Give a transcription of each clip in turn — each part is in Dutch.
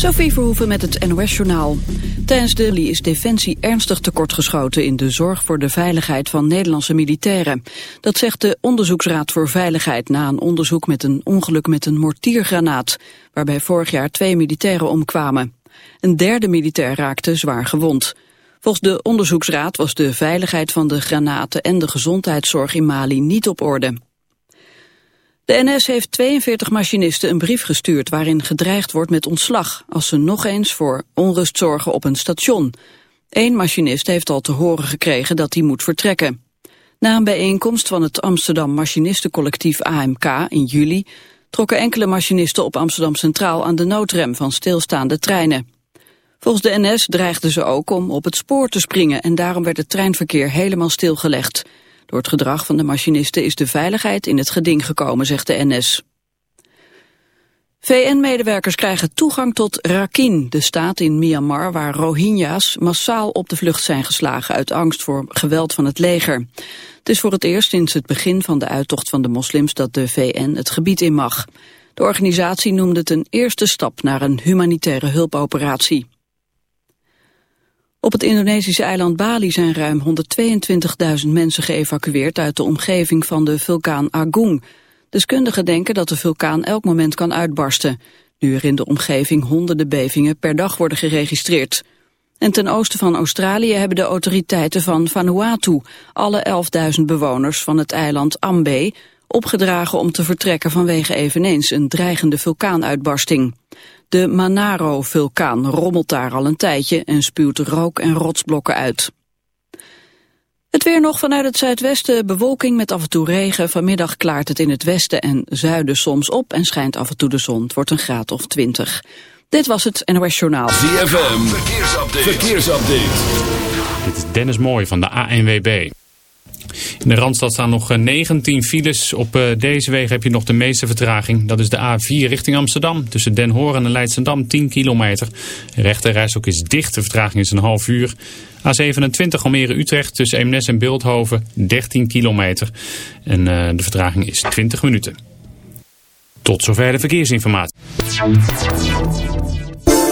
Sophie Verhoeven met het NOS-journaal. Tijdens de is Defensie ernstig tekortgeschoten in de zorg voor de veiligheid van Nederlandse militairen. Dat zegt de Onderzoeksraad voor Veiligheid na een onderzoek met een ongeluk met een mortiergranaat, waarbij vorig jaar twee militairen omkwamen. Een derde militair raakte zwaar gewond. Volgens de onderzoeksraad was de veiligheid van de granaten en de gezondheidszorg in Mali niet op orde. De NS heeft 42 machinisten een brief gestuurd waarin gedreigd wordt met ontslag als ze nog eens voor onrust zorgen op een station. Eén machinist heeft al te horen gekregen dat hij moet vertrekken. Na een bijeenkomst van het Amsterdam Machinistencollectief AMK in juli trokken enkele machinisten op Amsterdam Centraal aan de noodrem van stilstaande treinen. Volgens de NS dreigden ze ook om op het spoor te springen en daarom werd het treinverkeer helemaal stilgelegd. Door het gedrag van de machinisten is de veiligheid in het geding gekomen, zegt de NS. VN-medewerkers krijgen toegang tot Rakhine, de staat in Myanmar waar Rohingya's massaal op de vlucht zijn geslagen uit angst voor geweld van het leger. Het is voor het eerst sinds het begin van de uittocht van de moslims dat de VN het gebied in mag. De organisatie noemde het een eerste stap naar een humanitaire hulpoperatie. Op het Indonesische eiland Bali zijn ruim 122.000 mensen geëvacueerd uit de omgeving van de vulkaan Agung. Deskundigen denken dat de vulkaan elk moment kan uitbarsten, nu er in de omgeving honderden bevingen per dag worden geregistreerd. En ten oosten van Australië hebben de autoriteiten van Vanuatu alle 11.000 bewoners van het eiland Ambe opgedragen om te vertrekken vanwege eveneens een dreigende vulkaanuitbarsting. De Manaro-vulkaan rommelt daar al een tijdje en spuwt rook en rotsblokken uit. Het weer nog vanuit het zuidwesten, bewolking met af en toe regen. Vanmiddag klaart het in het westen en zuiden soms op en schijnt af en toe de zon. Het wordt een graad of 20. Dit was het NOS Journaal. ZFM, verkeersupdate. verkeersupdate. Dit is Dennis Mooij van de ANWB. In de Randstad staan nog 19 eh, files. Op eh, deze wegen heb je nog de meeste vertraging. Dat is de A4 richting Amsterdam. Tussen Den Hoorn en Leidsendam 10 kilometer. De rechterreis is dicht. De vertraging is een half uur. A27 Almere-Utrecht tussen Eemnes en Beeldhoven 13 kilometer. En uh, de vertraging is 20 minuten. Tot zover de verkeersinformatie.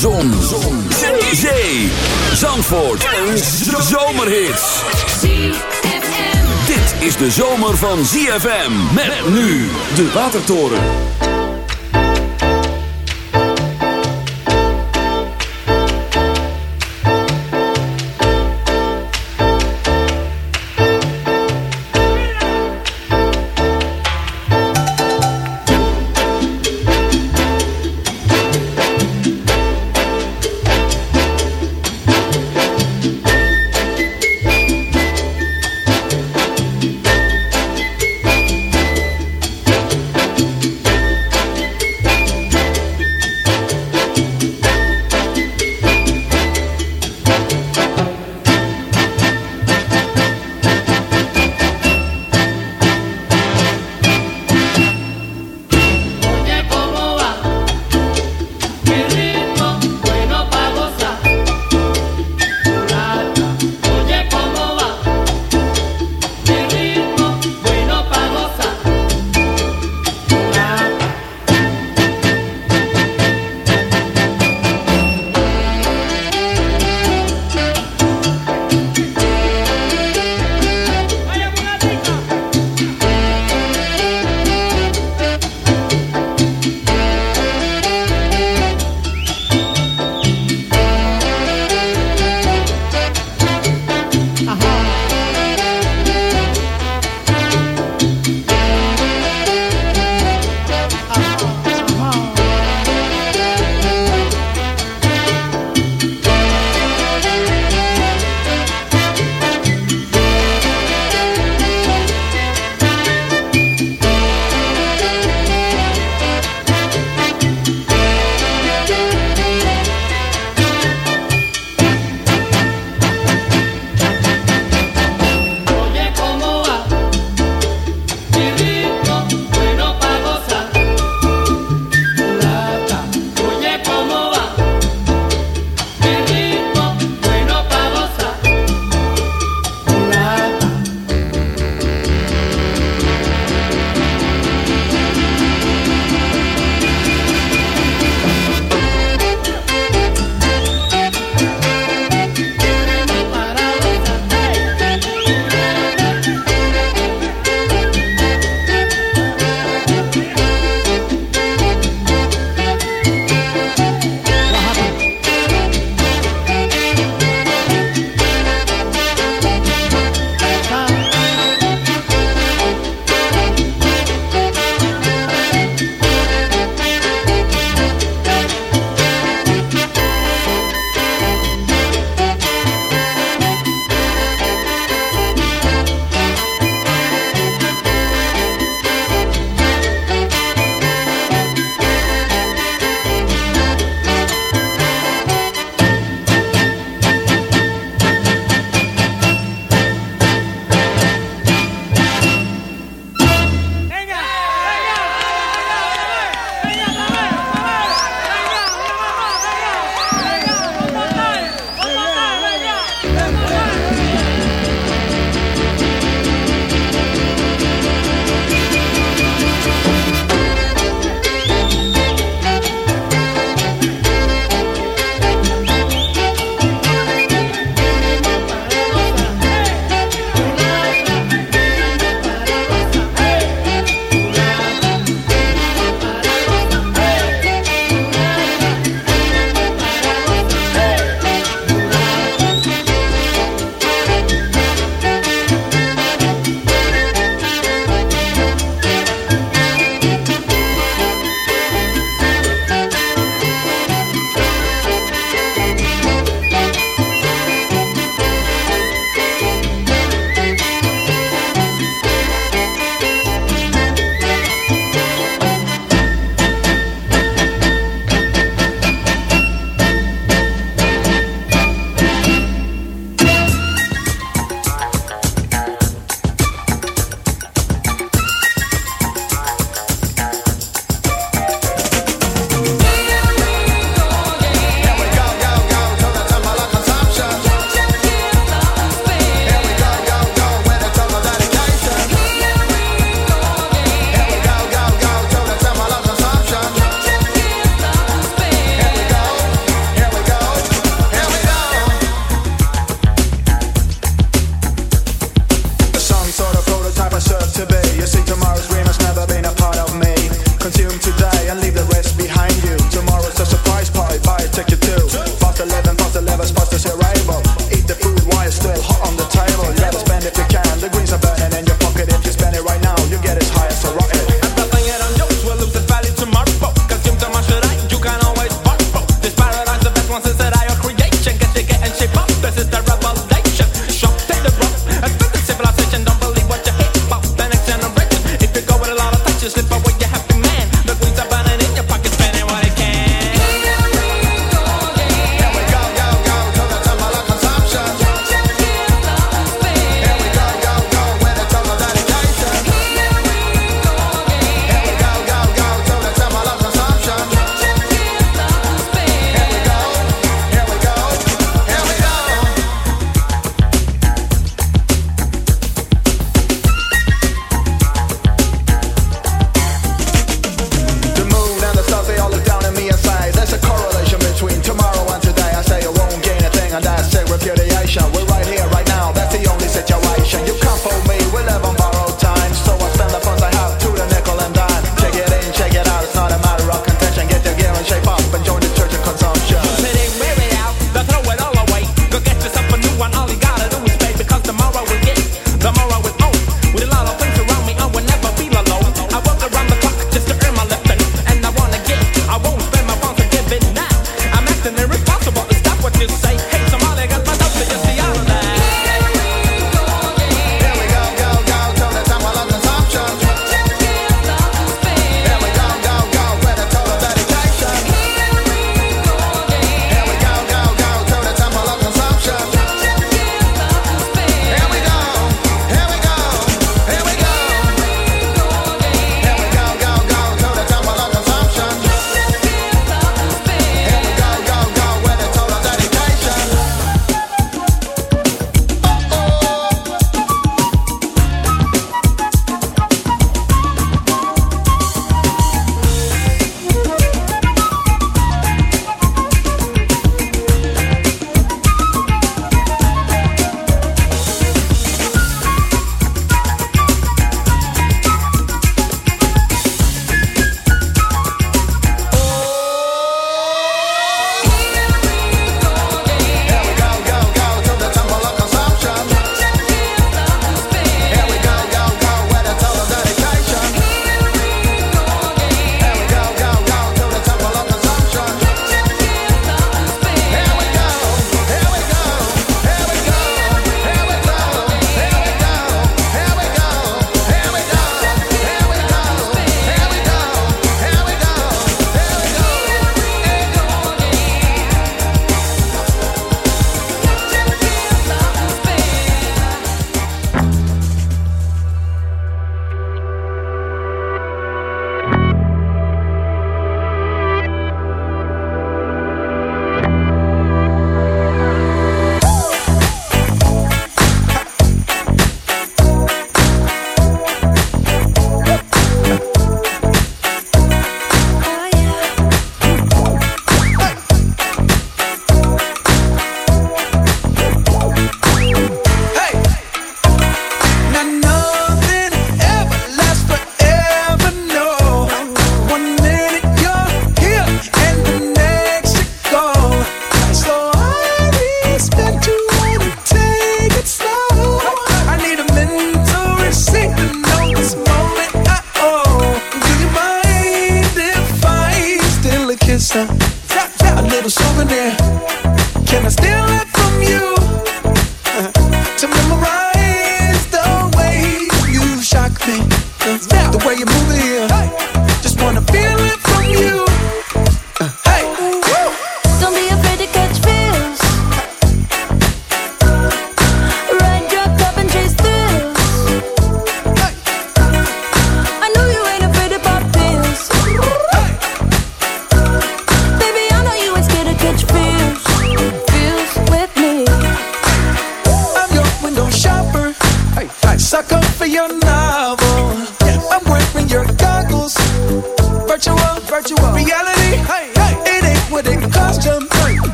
Zon. Zon. Zee. Zandvoort. Een zomerhit. Dit is de zomer van ZFM. Met nu de Watertoren.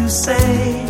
to say.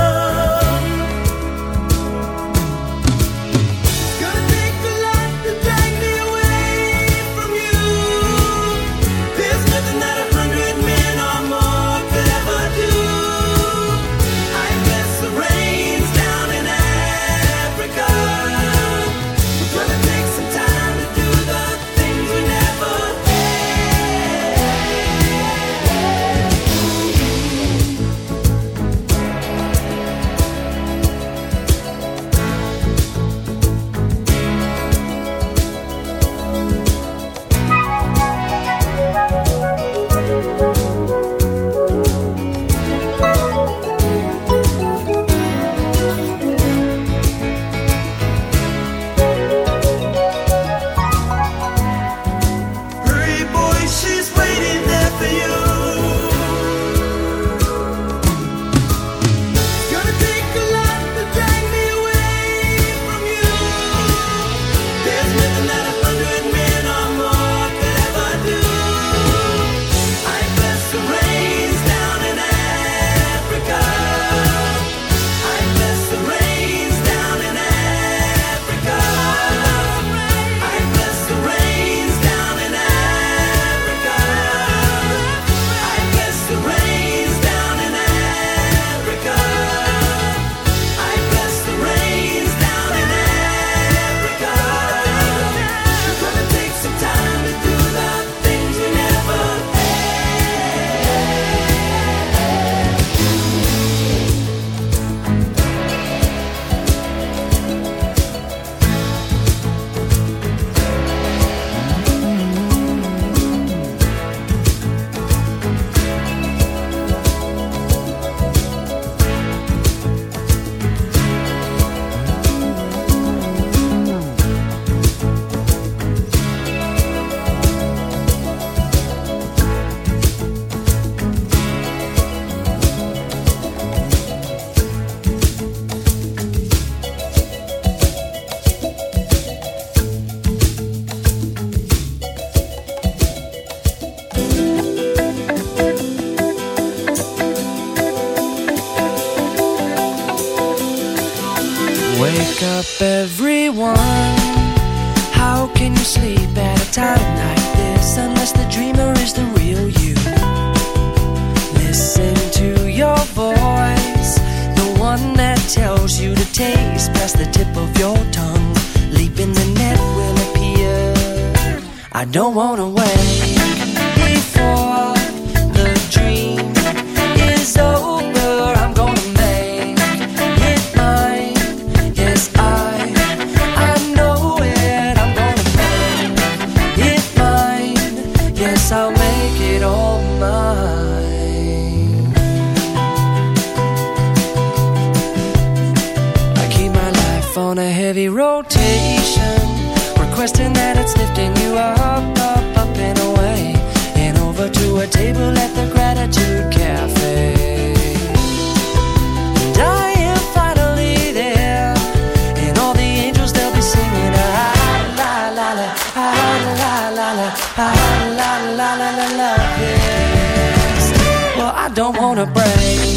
gotta love this. Well, I don't wanna break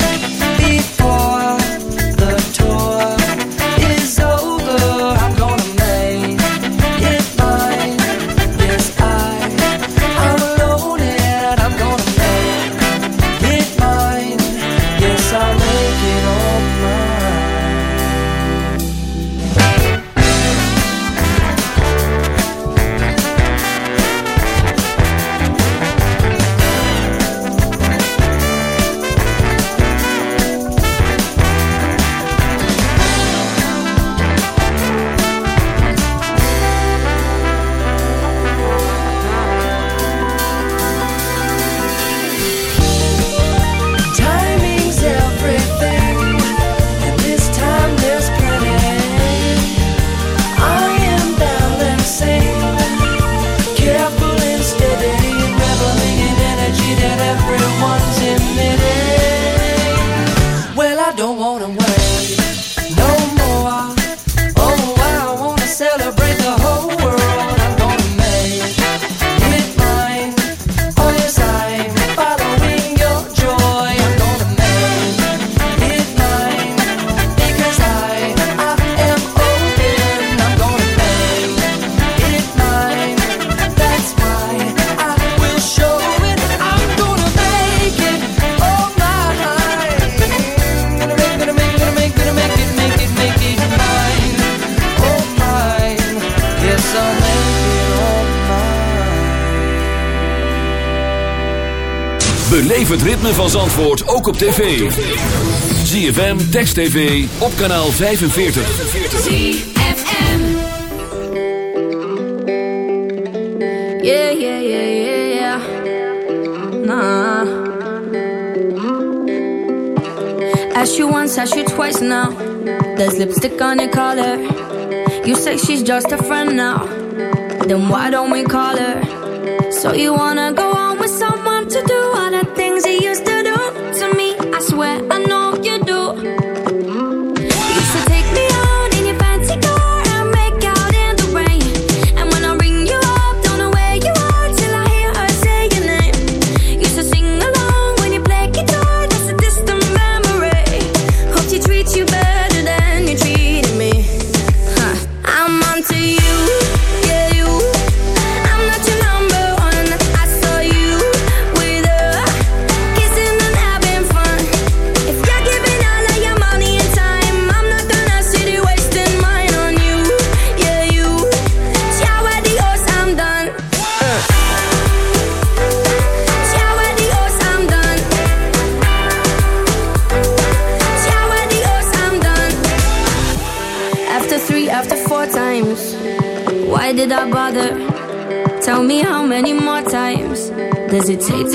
before. van Zandvoort ook op tv. ZFM, Text TV, op kanaal 45. ZFM Yeah, yeah, yeah, yeah, yeah. Nah. Ask you once, ask you twice now There's lipstick on your collar. You say she's just a friend now. Then why don't we call her? So you wanna go on with someone to do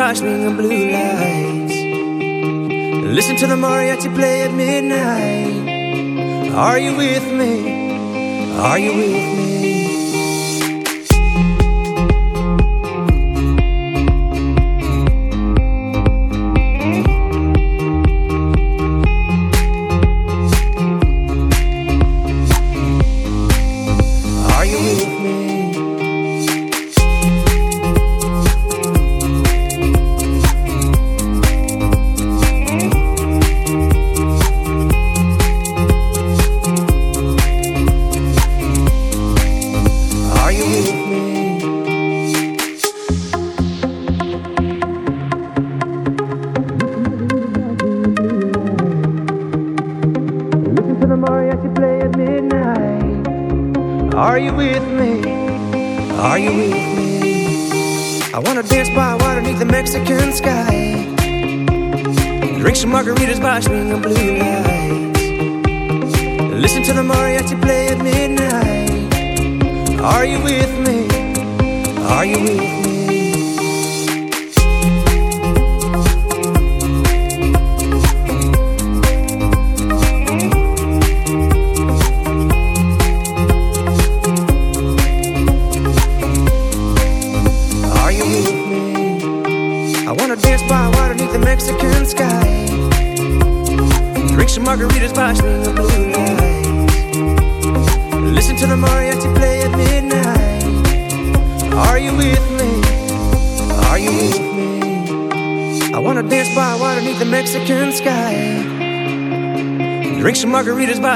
watch me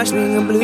watch me in blue.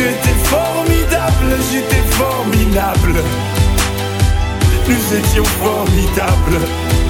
Tu étais formidable, j'étais formidable. Nous étions formidables.